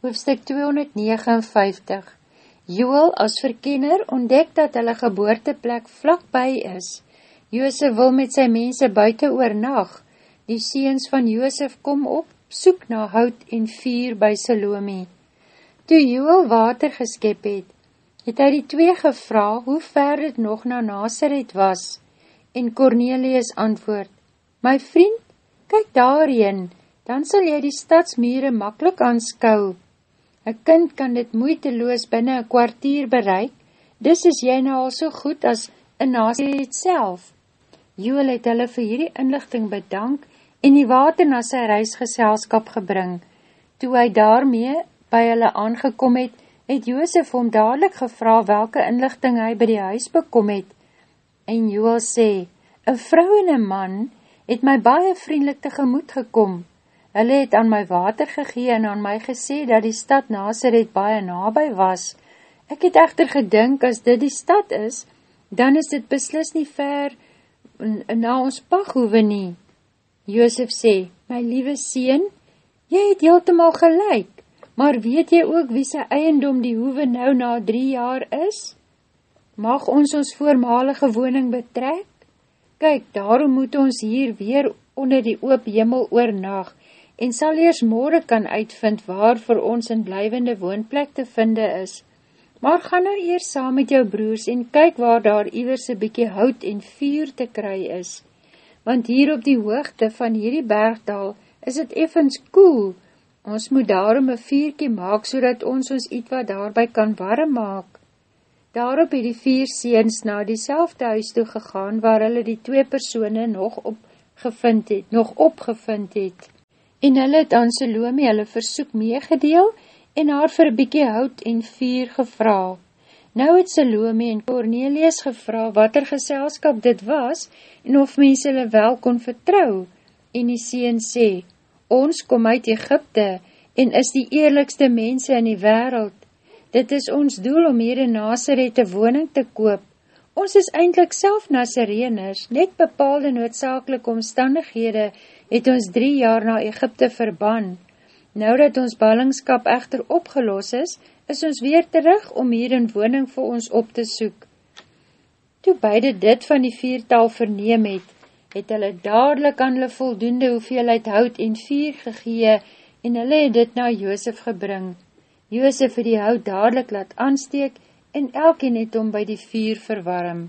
Hoofstuk 259 Joel as verkenner ontdek dat hulle geboorteplek vlakbij is. Joosef wil met sy mense buiten oornag. Die seens van Joosef kom op, soek na hout en vier by Salome. Toe Joel water geskep het, het hy die twee gevra hoe ver het nog na Nazareth was. En Cornelius antwoord, My vriend, kyk daarheen, dan sal jy die stadsmure makkelijk aanskou. Een kind kan dit moeiteloos binnen een kwartier bereik, dis is jy nou al so goed as een nasie het self. Joel het hulle vir hierdie inlichting bedank en die water na sy reisgeselskap gebring. Toe hy daarmee by hulle aangekom het, het Joosef om dadelijk gevra welke inlichting hy by die huis bekom het. En Joel sê, een vrou en een man het my baie vriendelik tegemoet gekom, Hulle het aan my water gegee en aan my gesê dat die stad Nazareth baie nabij was. Ek het echter gedink, as dit die stad is, dan is dit beslis nie ver na ons paghoewe nie. Joosef sê, my liewe sien, jy het heeltemaal gelijk, maar weet jy ook wie sy eiendom die hoewe nou na drie jaar is? Mag ons ons voormalige woning betrek? Kyk, daarom moet ons hier weer onder die oop hemel oornacht, en sal eers morgen kan uitvind waar vir ons in blijvende woonplek te vinde is. Maar ga nou eers saam met jou broers en kyk waar daar iwers een bykie hout en vuur te kry is. Want hier op die hoogte van hierdie bergdal is het effens koel. Ons moet daarom een vuurkie maak, so dat ons ons iets wat daarby kan warm maak. Daarop het die vier seens na die huis toe gegaan, waar hulle die twee persone nog opgevind het, nog opgevind het en hulle het aan Salome hulle versoek meegedeel en haar vir bykie hout en vuur gevra. Nou het Salome en Cornelius gevra wat er geselskap dit was en of mens hulle wel kon vertrou. En die sien sê, ons kom uit Egypte en is die eerlikste mense in die wereld. Dit is ons doel om hier in Nazareth een woning te koop. Ons is eindelijk self Nazareners, net bepaalde noodzakelike omstandighede het ons drie jaar na Egypte verban. Nou dat ons ballingskap echter opgelos is, is ons weer terug om hier een woning vir ons op te soek. Toe beide dit van die viertal verneem het, het hulle dadelijk aan hulle voldoende hoeveelheid hout en vier gegee en hulle het dit na Joosef gebring. Joosef het die hout dadelijk laat aansteek en elkien het om by die vier verwarm.